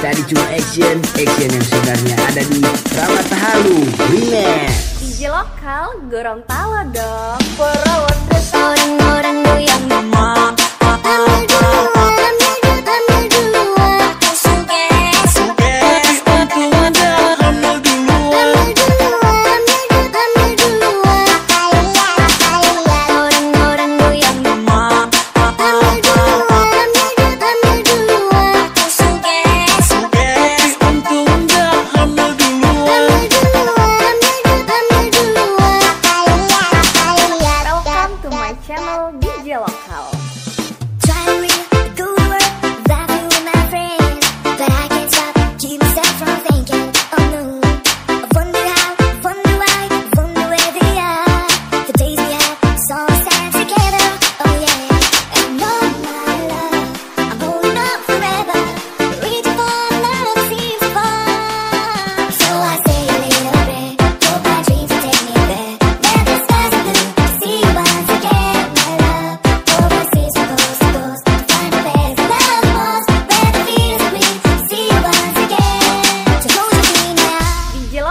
Tadi cuma action, action yang sebenarnya ada di Rawat Halu Remix. DJ lokal Gorontalo dong. Perawat desa orang-orang goyang.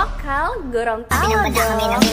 lokal Gorontalo dong.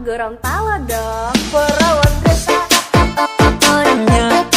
Gorontalo dong. Perawan desa. Orangnya